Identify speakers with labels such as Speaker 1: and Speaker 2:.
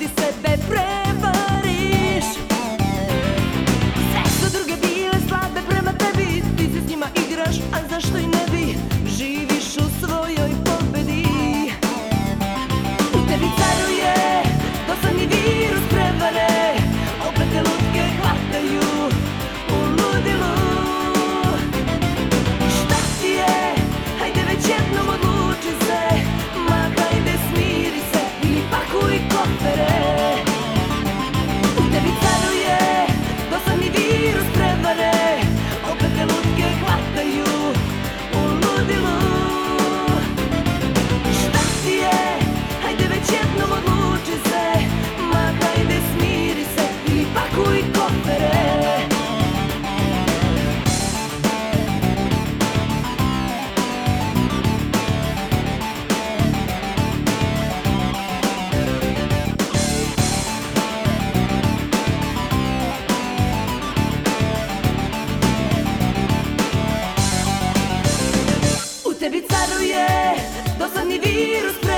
Speaker 1: He said ciebie caruje, to co nie wirus.